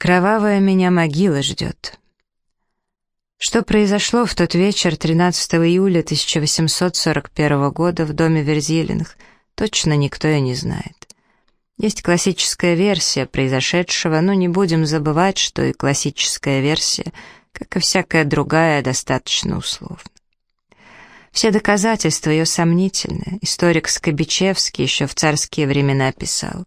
Кровавая меня могила ждет. Что произошло в тот вечер 13 июля 1841 года в доме Верзилиных, точно никто и не знает. Есть классическая версия произошедшего, но не будем забывать, что и классическая версия, как и всякая другая, достаточно условна. Все доказательства ее сомнительны. Историк Скобичевский еще в царские времена писал.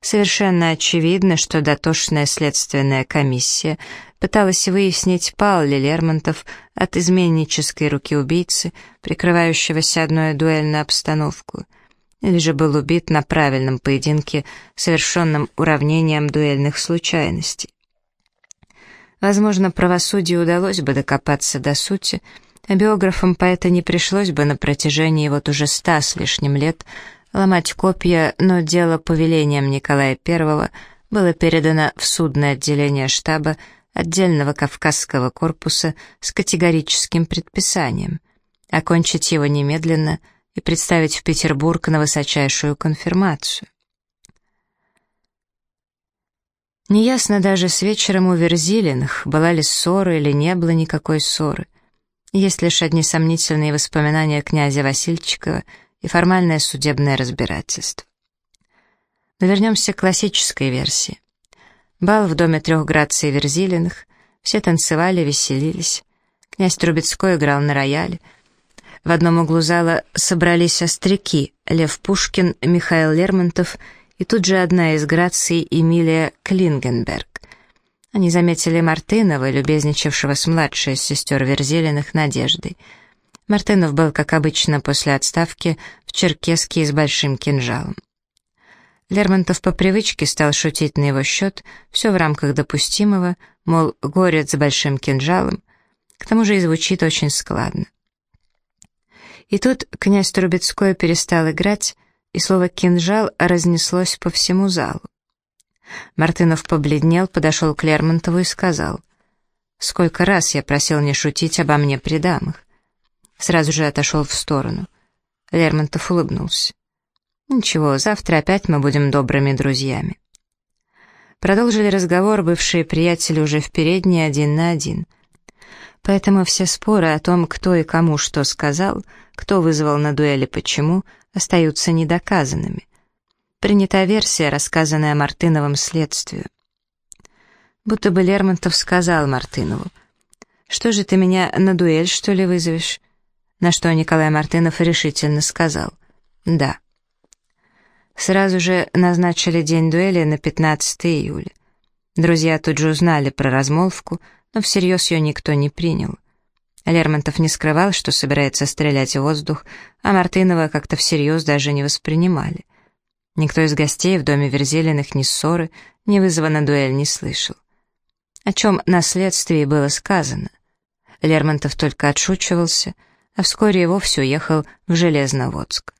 Совершенно очевидно, что дотошная следственная комиссия пыталась выяснить, пал ли Лермонтов от изменнической руки убийцы, прикрывающегося одной дуэльной обстановку, или же был убит на правильном поединке, совершенном уравнением дуэльных случайностей. Возможно, правосудию удалось бы докопаться до сути, а биографам поэта не пришлось бы на протяжении вот уже ста с лишним лет ломать копья, но дело повелением Николая I было передано в судное отделение штаба отдельного Кавказского корпуса с категорическим предписанием окончить его немедленно и представить в Петербург на высочайшую конфирмацию. Неясно даже с вечером у Верзилиных, была ли ссора или не было никакой ссоры. Есть лишь одни сомнительные воспоминания князя Васильчикова и формальное судебное разбирательство. Но вернемся к классической версии. Бал в доме трех Граций Верзилиных, все танцевали, веселились. Князь Трубецкой играл на рояле. В одном углу зала собрались остряки Лев Пушкин, Михаил Лермонтов и тут же одна из Граций Эмилия Клингенберг. Они заметили Мартынова, любезничавшего с младшей из сестер Верзилиных Надеждой. Мартынов был, как обычно, после отставки в черкеске с большим кинжалом. Лермонтов по привычке стал шутить на его счет, все в рамках допустимого, мол, горец с большим кинжалом, к тому же и звучит очень складно. И тут князь Трубецкой перестал играть, и слово «кинжал» разнеслось по всему залу. Мартынов побледнел, подошел к Лермонтову и сказал, «Сколько раз я просил не шутить обо мне при дамах». Сразу же отошел в сторону. Лермонтов улыбнулся. «Ничего, завтра опять мы будем добрыми друзьями». Продолжили разговор бывшие приятели уже в передней один на один. Поэтому все споры о том, кто и кому что сказал, кто вызвал на дуэли почему, остаются недоказанными принята версия, рассказанная Мартыновым следствию. Будто бы Лермонтов сказал Мартынову, «Что же ты меня на дуэль, что ли, вызовешь?» На что Николай Мартынов решительно сказал, «Да». Сразу же назначили день дуэли на 15 июля. Друзья тут же узнали про размолвку, но всерьез ее никто не принял. Лермонтов не скрывал, что собирается стрелять в воздух, а Мартынова как-то всерьез даже не воспринимали. Никто из гостей в доме Верзелиных ни ссоры, ни вызова на дуэль не слышал. О чем на следствии было сказано. Лермонтов только отшучивался, а вскоре и вовсе уехал в Железноводск.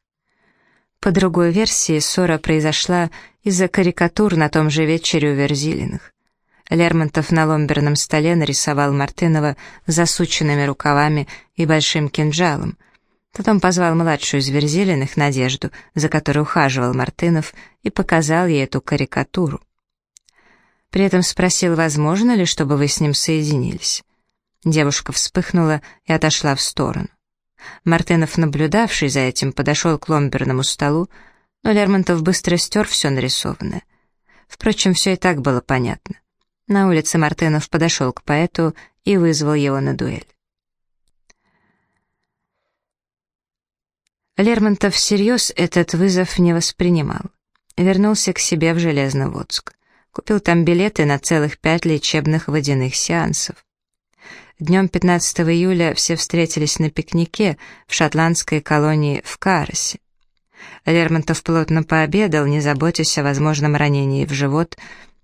По другой версии, ссора произошла из-за карикатур на том же вечере у Верзилиных. Лермонтов на ломберном столе нарисовал Мартынова засученными рукавами и большим кинжалом, Потом позвал младшую из Верзилиных, Надежду, за которой ухаживал Мартынов, и показал ей эту карикатуру. При этом спросил, возможно ли, чтобы вы с ним соединились. Девушка вспыхнула и отошла в сторону. Мартынов, наблюдавший за этим, подошел к ломберному столу, но Лермонтов быстро стер все нарисованное. Впрочем, все и так было понятно. На улице Мартынов подошел к поэту и вызвал его на дуэль. Лермонтов всерьез этот вызов не воспринимал. Вернулся к себе в Железноводск. Купил там билеты на целых пять лечебных водяных сеансов. Днем 15 июля все встретились на пикнике в шотландской колонии в Каросе. Лермонтов плотно пообедал, не заботясь о возможном ранении в живот,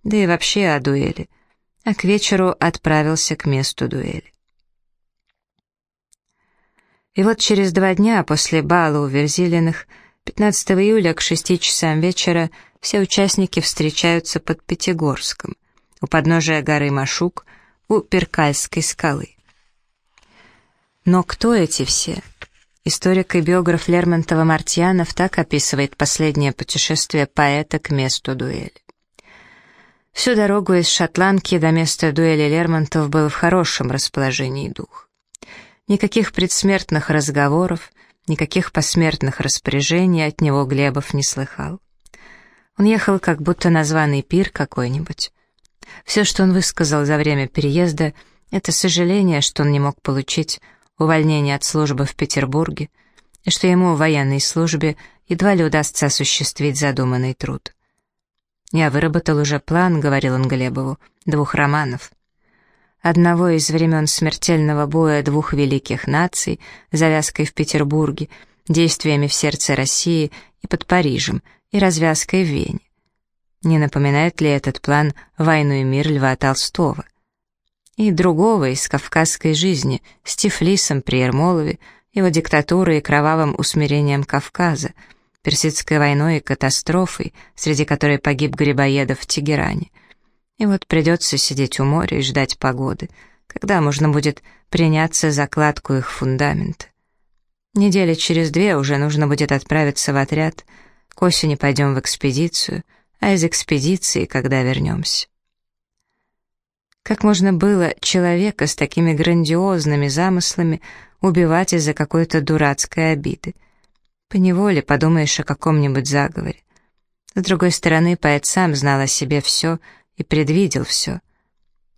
да и вообще о дуэли, а к вечеру отправился к месту дуэли. И вот через два дня после бала у Верзилиных, 15 июля к 6 часам вечера, все участники встречаются под Пятигорском, у подножия горы Машук, у Перкальской скалы. Но кто эти все? Историк и биограф Лермонтова Мартьянов так описывает последнее путешествие поэта к месту дуэли. Всю дорогу из Шотландки до места дуэли Лермонтов был в хорошем расположении дух. Никаких предсмертных разговоров, никаких посмертных распоряжений от него Глебов не слыхал. Он ехал как будто на званый пир какой-нибудь. Все, что он высказал за время переезда, это сожаление, что он не мог получить увольнение от службы в Петербурге, и что ему в военной службе едва ли удастся осуществить задуманный труд. «Я выработал уже план», — говорил он Глебову, — «двух романов. Одного из времен смертельного боя двух великих наций, завязкой в Петербурге, действиями в сердце России и под Парижем, и развязкой в Вене. Не напоминает ли этот план «Войну и мир» Льва Толстого? И другого из кавказской жизни с Тифлисом при Ермолове, его диктатурой и кровавым усмирением Кавказа, Персидской войной и катастрофой, среди которой погиб Грибоедов в Тегеране. И вот придется сидеть у моря и ждать погоды, когда можно будет приняться за кладку их фундамента. Недели через две уже нужно будет отправиться в отряд, к осени пойдем в экспедицию, а из экспедиции, когда вернемся. Как можно было человека с такими грандиозными замыслами убивать из-за какой-то дурацкой обиды? Поневоле подумаешь о каком-нибудь заговоре. С другой стороны, поэт сам знал о себе все и предвидел все.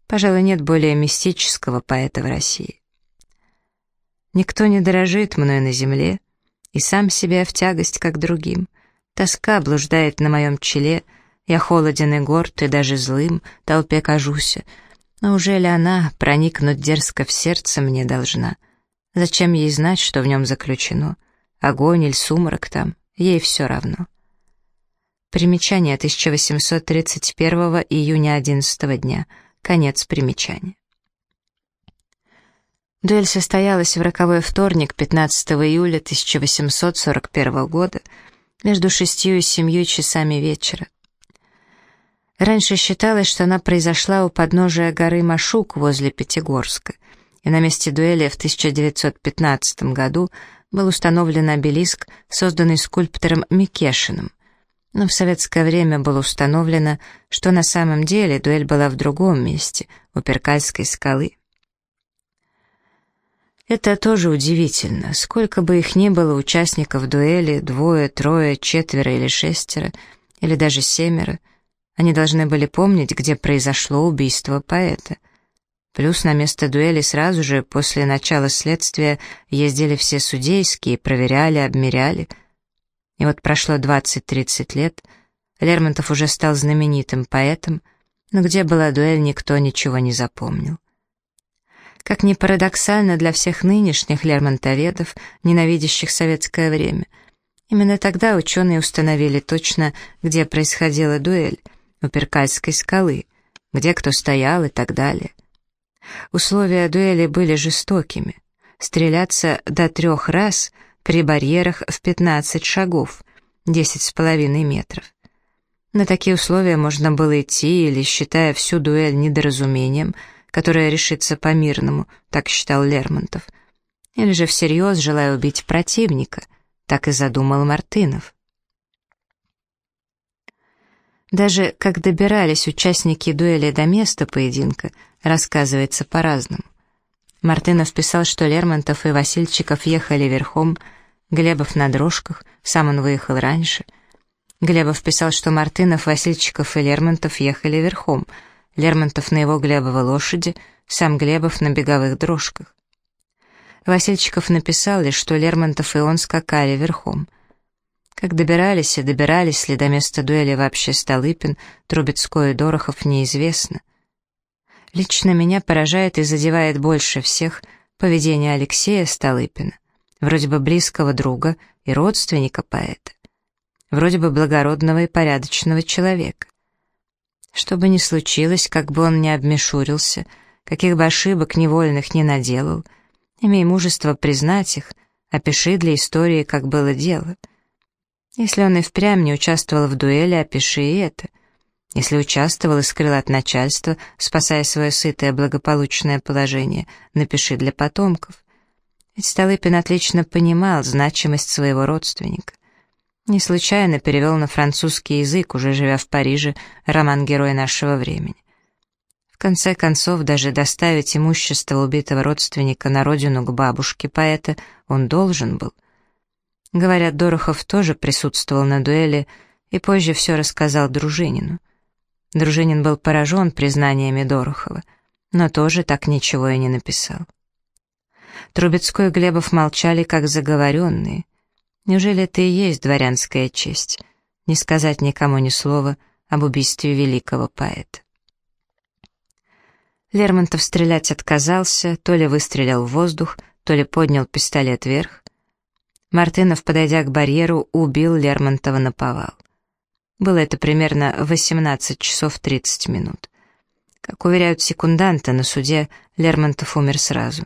Пожалуй, нет более мистического поэта в России. Никто не дорожит мной на земле, и сам себя в тягость, как другим. Тоска блуждает на моем челе, я холоден и горд, и даже злым толпе кажуся. Но уже ли она проникнуть дерзко в сердце мне должна? Зачем ей знать, что в нем заключено? огонь или сумрак там, ей все равно. Примечание 1831 июня 11 дня. Конец примечания. Дуэль состоялась в роковой вторник, 15 июля 1841 года, между шестью и семью часами вечера. Раньше считалось, что она произошла у подножия горы Машук возле Пятигорска, и на месте дуэли в 1915 году был установлен обелиск, созданный скульптором Микешиным. Но в советское время было установлено, что на самом деле дуэль была в другом месте, у Перкальской скалы. Это тоже удивительно. Сколько бы их ни было участников дуэли, двое, трое, четверо или шестеро, или даже семеро, они должны были помнить, где произошло убийство поэта — Плюс на место дуэли сразу же после начала следствия ездили все судейские, проверяли, обмеряли. И вот прошло 20-30 лет, Лермонтов уже стал знаменитым поэтом, но где была дуэль, никто ничего не запомнил. Как ни парадоксально для всех нынешних лермонтоведов, ненавидящих советское время, именно тогда ученые установили точно, где происходила дуэль, у Перкальской скалы, где кто стоял и так далее. Условия дуэли были жестокими. Стреляться до трех раз при барьерах в 15 шагов, 10 с половиной метров. На такие условия можно было идти или, считая всю дуэль недоразумением, которое решится по-мирному, так считал Лермонтов, или же всерьез желая убить противника, так и задумал Мартынов. Даже как добирались участники дуэли до места поединка, рассказывается по-разному. Мартынов писал, что Лермонтов и Васильчиков ехали верхом, Глебов на дрожках, сам он выехал раньше. Глебов писал, что Мартынов, Васильчиков и Лермонтов ехали верхом, Лермонтов на его Глебовой лошади, сам Глебов на беговых дрожках. Васильчиков написал лишь, что Лермонтов и он скакали верхом. Как добирались и добирались ли до места дуэли вообще Столыпин, Трубецкой и Дорохов, неизвестно. Лично меня поражает и задевает больше всех поведение Алексея Столыпина, вроде бы близкого друга и родственника поэта, вроде бы благородного и порядочного человека. Что бы ни случилось, как бы он ни обмешурился, каких бы ошибок невольных не наделал, имей мужество признать их, опиши для истории, как было дело. Если он и впрямь не участвовал в дуэли, опиши и это — если участвовал и скрыл от начальства, спасая свое сытое благополучное положение, напиши для потомков. Ведь Столыпин отлично понимал значимость своего родственника. Не случайно перевел на французский язык, уже живя в Париже, роман «Герой нашего времени». В конце концов, даже доставить имущество убитого родственника на родину к бабушке поэта он должен был. Говорят, Дорохов тоже присутствовал на дуэли и позже все рассказал Дружинину. Дружинин был поражен признаниями Дорохова, но тоже так ничего и не написал. Трубецкой и Глебов молчали, как заговоренные. Неужели это и есть дворянская честь? Не сказать никому ни слова об убийстве великого поэта. Лермонтов стрелять отказался, то ли выстрелил в воздух, то ли поднял пистолет вверх. Мартынов, подойдя к барьеру, убил Лермонтова на повал. Было это примерно 18 часов 30 минут. Как уверяют секунданты, на суде Лермонтов умер сразу.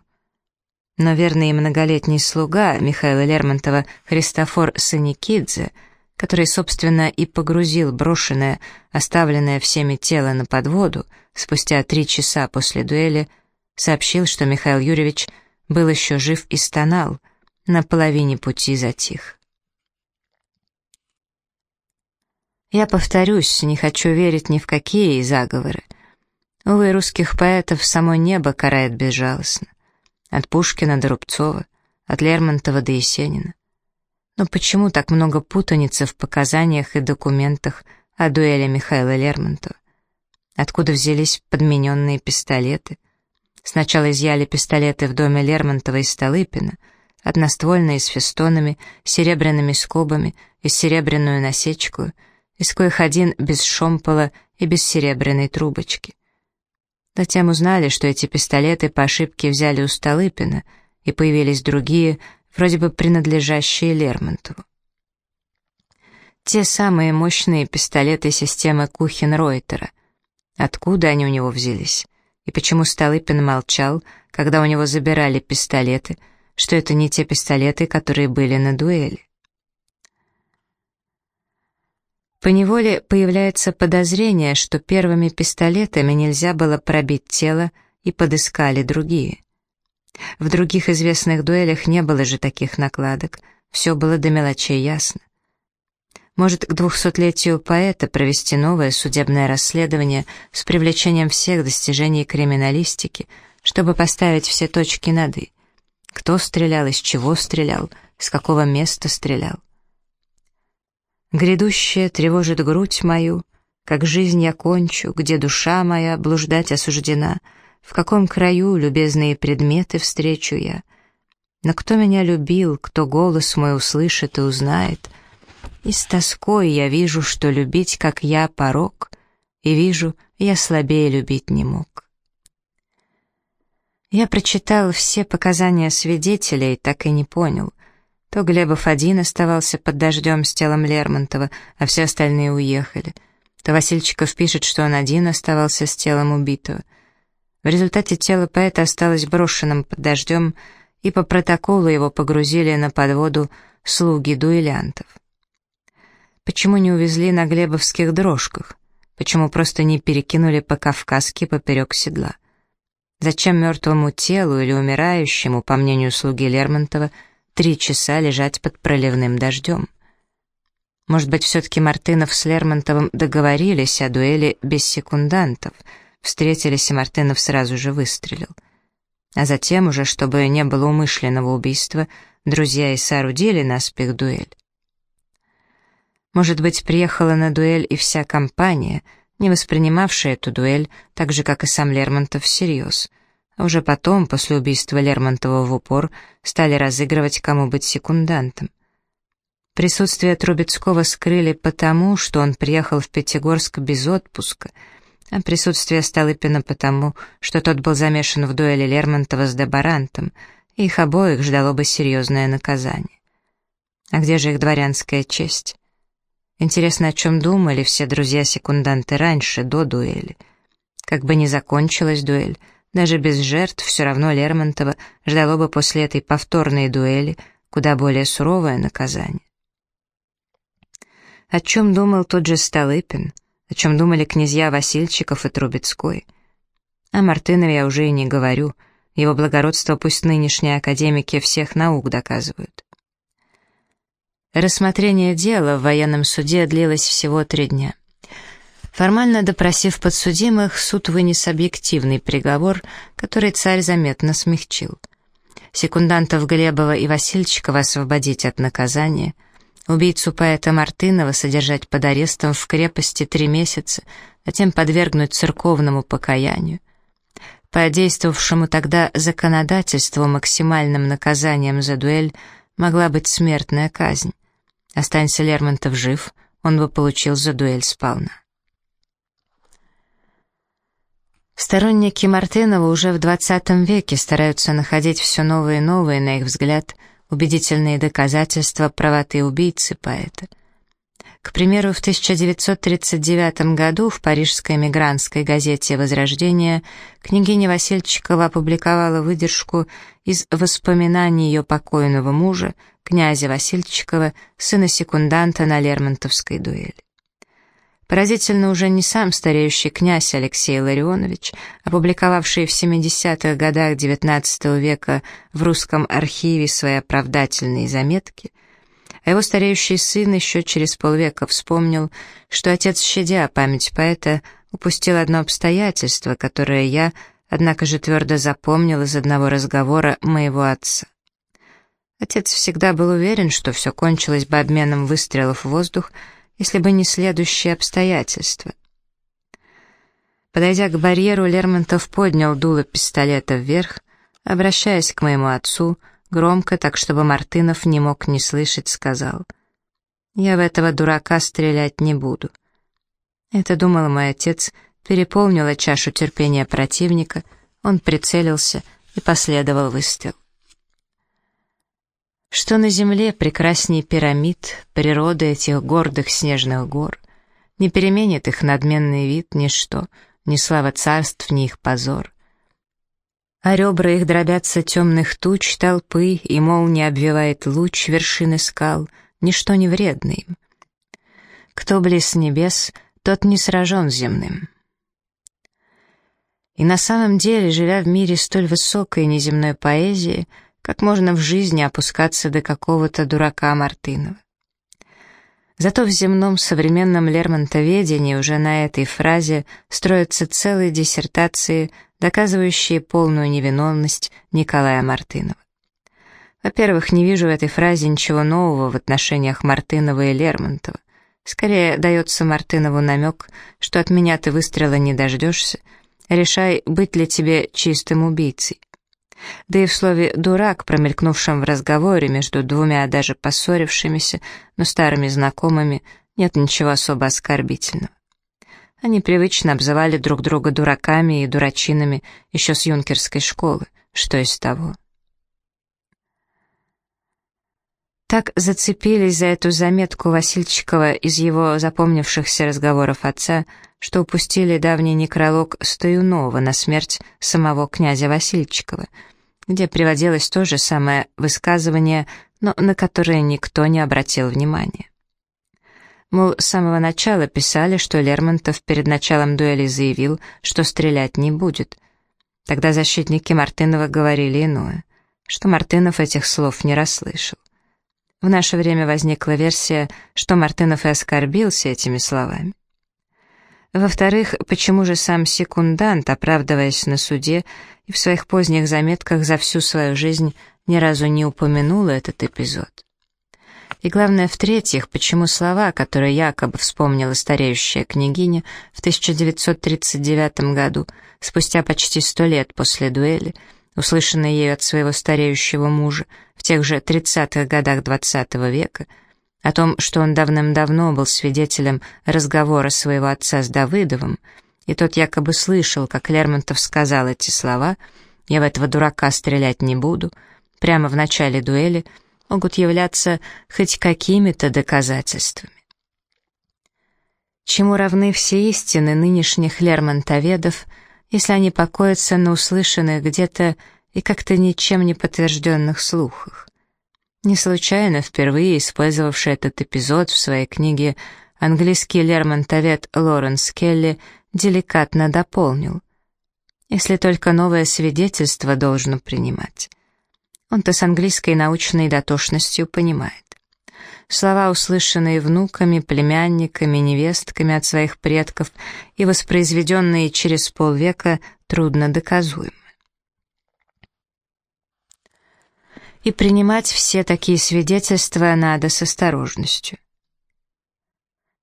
Но верный многолетний слуга Михаила Лермонтова Христофор Саникидзе, который, собственно, и погрузил брошенное, оставленное всеми тело на подводу, спустя три часа после дуэли, сообщил, что Михаил Юрьевич был еще жив и стонал, на половине пути затих. Я повторюсь, не хочу верить ни в какие заговоры. Увы, русских поэтов само небо карает безжалостно. От Пушкина до Рубцова, от Лермонтова до Есенина. Но почему так много путаницы в показаниях и документах о дуэли Михаила Лермонтова? Откуда взялись подмененные пистолеты? Сначала изъяли пистолеты в доме Лермонтова и Столыпина, одноствольные с фестонами, серебряными скобами и серебряную насечку — из коих один без шомпола и без серебряной трубочки. Затем узнали, что эти пистолеты по ошибке взяли у Столыпина, и появились другие, вроде бы принадлежащие Лермонтову. Те самые мощные пистолеты системы Кухен-Ройтера. Откуда они у него взялись? И почему Столыпин молчал, когда у него забирали пистолеты, что это не те пистолеты, которые были на дуэли? Поневоле появляется подозрение, что первыми пистолетами нельзя было пробить тело, и подыскали другие. В других известных дуэлях не было же таких накладок, все было до мелочей ясно. Может, к двухсотлетию поэта провести новое судебное расследование с привлечением всех достижений криминалистики, чтобы поставить все точки над «и». Кто стрелял, из чего стрелял, с какого места стрелял. Грядущее тревожит грудь мою, Как жизнь я кончу, где душа моя Блуждать осуждена, В каком краю любезные предметы встречу я. Но кто меня любил, кто голос мой услышит и узнает, И с тоской я вижу, что любить, как я, порог, И вижу, я слабее любить не мог. Я прочитал все показания свидетелей, так и не понял, то Глебов один оставался под дождем с телом Лермонтова, а все остальные уехали. То Васильчиков пишет, что он один оставался с телом убитого. В результате тело поэта осталось брошенным под дождем, и по протоколу его погрузили на подводу слуги дуэлянтов. Почему не увезли на глебовских дрожках? Почему просто не перекинули по-кавказски поперек седла? Зачем мертвому телу или умирающему, по мнению слуги Лермонтова, три часа лежать под проливным дождем. Может быть, все-таки Мартынов с Лермонтовым договорились о дуэли без секундантов, встретились, и Мартынов сразу же выстрелил. А затем уже, чтобы не было умышленного убийства, друзья и соорудили наспех дуэль. Может быть, приехала на дуэль и вся компания, не воспринимавшая эту дуэль, так же, как и сам Лермонтов, всерьез — а уже потом, после убийства Лермонтова в упор, стали разыгрывать, кому быть секундантом. Присутствие Трубецкого скрыли потому, что он приехал в Пятигорск без отпуска, а присутствие Столыпина потому, что тот был замешан в дуэли Лермонтова с Дебарантом, и их обоих ждало бы серьезное наказание. А где же их дворянская честь? Интересно, о чем думали все друзья-секунданты раньше, до дуэли. Как бы ни закончилась дуэль, даже без жертв все равно Лермонтова ждало бы после этой повторной дуэли куда более суровое наказание. О чем думал тот же Столыпин, о чем думали князья Васильчиков и Трубецкой. О Мартынове я уже и не говорю, его благородство пусть нынешние академики всех наук доказывают. Рассмотрение дела в военном суде длилось всего три дня. Формально допросив подсудимых, суд вынес объективный приговор, который царь заметно смягчил. Секундантов Глебова и Васильчикова освободить от наказания, убийцу поэта Мартынова содержать под арестом в крепости три месяца, затем подвергнуть церковному покаянию. По действовавшему тогда законодательству максимальным наказанием за дуэль могла быть смертная казнь. Останься Лермонтов жив, он бы получил за дуэль сполна. Сторонники Мартынова уже в 20 веке стараются находить все новые и новые, на их взгляд, убедительные доказательства правоты убийцы поэта. К примеру, в 1939 году в парижской эмигрантской газете «Возрождение» княгиня Васильчикова опубликовала выдержку из воспоминаний ее покойного мужа, князя Васильчикова, сына секунданта на Лермонтовской дуэли. Поразительно уже не сам стареющий князь Алексей Ларионович, опубликовавший в 70-х годах XIX века в русском архиве свои оправдательные заметки, а его стареющий сын еще через полвека вспомнил, что отец, щадя память поэта, упустил одно обстоятельство, которое я, однако же твердо запомнил из одного разговора моего отца. Отец всегда был уверен, что все кончилось бы обменом выстрелов в воздух, если бы не следующие обстоятельства. Подойдя к барьеру, Лермонтов поднял дуло пистолета вверх, обращаясь к моему отцу, Громко, так чтобы Мартынов не мог не слышать, сказал. «Я в этого дурака стрелять не буду». Это, думал мой отец, переполнила чашу терпения противника, он прицелился и последовал выстрел. Что на земле прекрасней пирамид, природы этих гордых снежных гор, не переменит их надменный вид ничто, ни слава царств, ни их позор а ребра их дробятся темных туч толпы, и молния обвивает луч вершины скал, ничто не вредно им. Кто близ небес, тот не сражен земным. И на самом деле, живя в мире столь высокой неземной поэзии, как можно в жизни опускаться до какого-то дурака Мартынова? Зато в земном современном лермонтоведении уже на этой фразе строятся целые диссертации, доказывающие полную невиновность Николая Мартынова. Во-первых, не вижу в этой фразе ничего нового в отношениях Мартынова и Лермонтова. Скорее дается Мартынову намек, что от меня ты выстрела не дождешься, решай, быть ли тебе чистым убийцей. Да и в слове «дурак», промелькнувшем в разговоре между двумя даже поссорившимися, но старыми знакомыми, нет ничего особо оскорбительного. Они привычно обзывали друг друга дураками и дурачинами еще с юнкерской школы. Что из того? Так зацепились за эту заметку Васильчикова из его запомнившихся разговоров отца, что упустили давний некролог Стоюнова на смерть самого князя Васильчикова, где приводилось то же самое высказывание, но на которое никто не обратил внимания. Мол, с самого начала писали, что Лермонтов перед началом дуэли заявил, что стрелять не будет. Тогда защитники Мартынова говорили иное, что Мартынов этих слов не расслышал. В наше время возникла версия, что Мартынов и оскорбился этими словами. Во-вторых, почему же сам секундант, оправдываясь на суде и в своих поздних заметках за всю свою жизнь ни разу не упомянул этот эпизод? И главное, в-третьих, почему слова, которые якобы вспомнила стареющая княгиня в 1939 году, спустя почти сто лет после дуэли, услышанные ею от своего стареющего мужа в тех же 30-х годах XX -го века, о том, что он давным-давно был свидетелем разговора своего отца с Давыдовым, и тот якобы слышал, как Лермонтов сказал эти слова «Я в этого дурака стрелять не буду», прямо в начале дуэли, могут являться хоть какими-то доказательствами. Чему равны все истины нынешних лермонтоведов – если они покоятся на услышанных где-то и как-то ничем не подтвержденных слухах. Не случайно впервые использовавший этот эпизод в своей книге английский лермонтовед Лоренс Келли деликатно дополнил. Если только новое свидетельство должно принимать. Он-то с английской научной дотошностью понимает. Слова, услышанные внуками, племянниками, невестками от своих предков и воспроизведенные через полвека, трудно доказуемы. И принимать все такие свидетельства надо с осторожностью.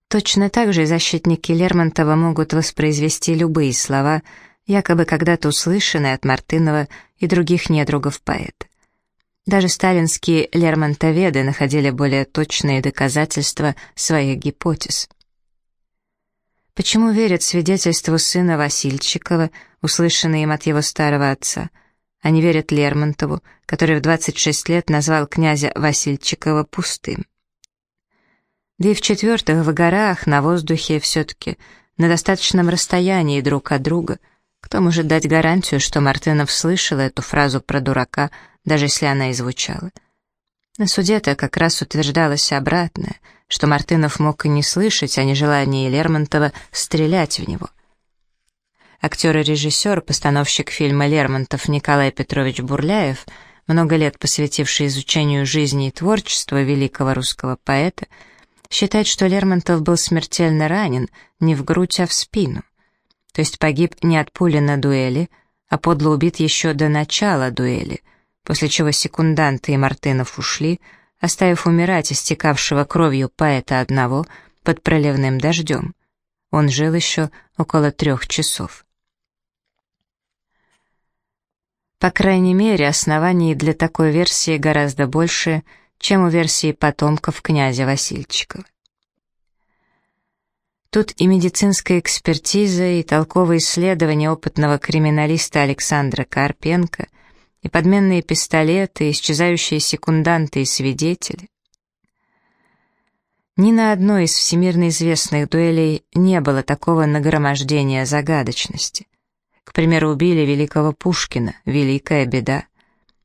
Точно так же защитники Лермонтова могут воспроизвести любые слова, якобы когда-то услышанные от Мартынова и других недругов поэта. Даже сталинские лермонтоведы находили более точные доказательства своих гипотез. Почему верят свидетельству сына Васильчикова, услышанные им от его старого отца, а не верят Лермонтову, который в 26 лет назвал князя Васильчикова пустым? Да и в-четвертых, в горах, на воздухе все-таки, на достаточном расстоянии друг от друга. Кто может дать гарантию, что Мартынов слышал эту фразу про дурака, даже если она и звучала? На суде-то как раз утверждалось обратное, что Мартынов мог и не слышать о нежелании Лермонтова стрелять в него. Актер и режиссер, постановщик фильма «Лермонтов» Николай Петрович Бурляев, много лет посвятивший изучению жизни и творчества великого русского поэта, считает, что Лермонтов был смертельно ранен не в грудь, а в спину. То есть погиб не от пули на дуэли, а подло убит еще до начала дуэли, после чего секунданты и Мартынов ушли, оставив умирать истекавшего кровью поэта одного под проливным дождем. Он жил еще около трех часов. По крайней мере, оснований для такой версии гораздо больше — чем у версии потомков князя Васильчикова. Тут и медицинская экспертиза, и толковые исследования опытного криминалиста Александра Карпенко, и подменные пистолеты, и исчезающие секунданты и свидетели. Ни на одной из всемирно известных дуэлей не было такого нагромождения загадочности. К примеру, убили великого Пушкина, великая беда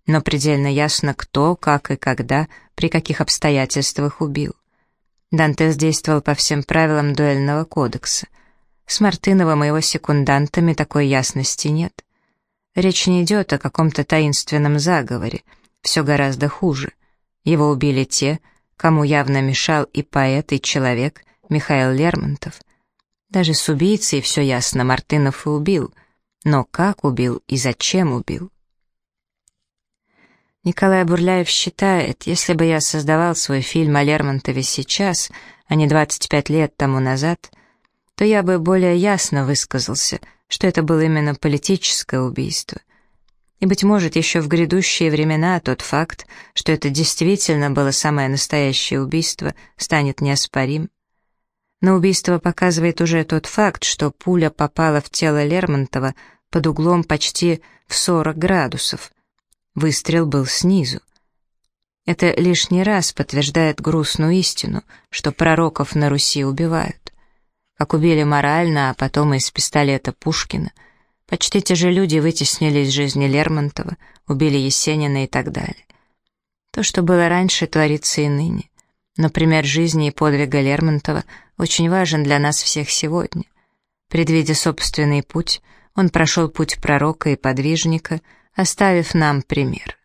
но предельно ясно, кто, как и когда, при каких обстоятельствах убил. Дантес действовал по всем правилам дуэльного кодекса. С Мартыновым и его секундантами такой ясности нет. Речь не идет о каком-то таинственном заговоре, все гораздо хуже. Его убили те, кому явно мешал и поэт, и человек Михаил Лермонтов. Даже с убийцей все ясно, Мартынов и убил. Но как убил и зачем убил? Николай Бурляев считает, если бы я создавал свой фильм о Лермонтове сейчас, а не 25 лет тому назад, то я бы более ясно высказался, что это было именно политическое убийство. И, быть может, еще в грядущие времена тот факт, что это действительно было самое настоящее убийство, станет неоспорим. Но убийство показывает уже тот факт, что пуля попала в тело Лермонтова под углом почти в 40 градусов — Выстрел был снизу. Это лишний раз подтверждает грустную истину, что пророков на Руси убивают. Как убили морально, а потом из пистолета Пушкина. Почти те же люди вытеснили из жизни Лермонтова, убили Есенина и так далее. То, что было раньше, творится и ныне. Например, жизни и подвига Лермонтова очень важен для нас всех сегодня. Предвидя собственный путь, он прошел путь пророка и подвижника — оставив нам пример.